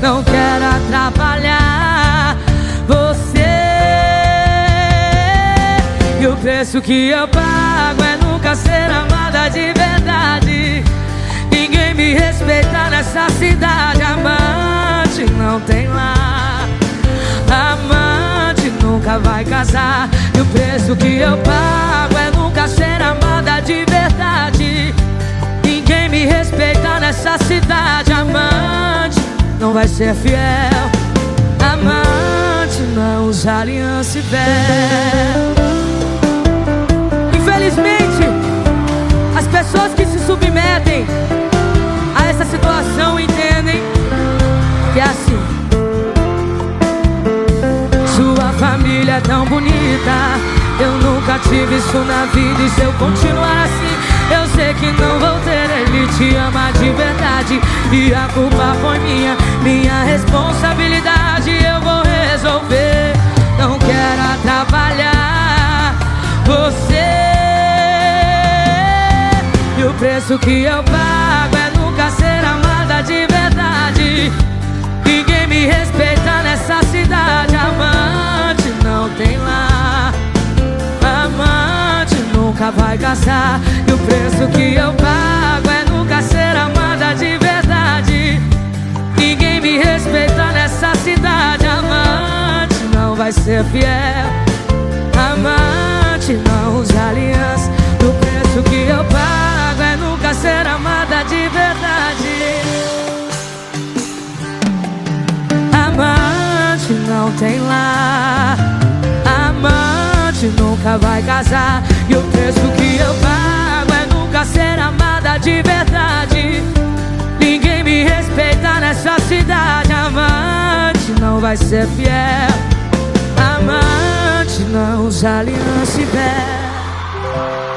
não quero atrapalhar você. E o preço que eu pago é nunca ser amada de verdade. Ninguém me respeita nessa cidade, amante não tem lá. Amante nunca vai casar. E o preço que eu pago é nunca ser amada de verdade. Ninguém me respeita nessa cidade, amante não vai ser fiel. Amante não usa aliança e véu. Infelizmente, as pessoas que se submetem a essa situação entendem que é assim. Sua família é tão bonita. Eu nunca tive isso na vida. E se eu continuar E a culpa foi minha, minha responsabilidade. Eu vou resolver. Não quero atrapalhar você. E o preço que eu pago é nunca ser amada de verdade. Ninguém me respeita nessa cidade. Amante não tem lá. Amante nunca vai casar. E o preço que eu pago é vai ser fiel. Amante não usa aliança. O preço que eu pago é nunca ser amada de verdade. Amante não tem lá. Amante nunca vai casar. E o preço que eu pago é nunca ser amada de verdade. Ninguém me respeita nessa cidade. Amante não vai ser fiel nos Allianz Ibé.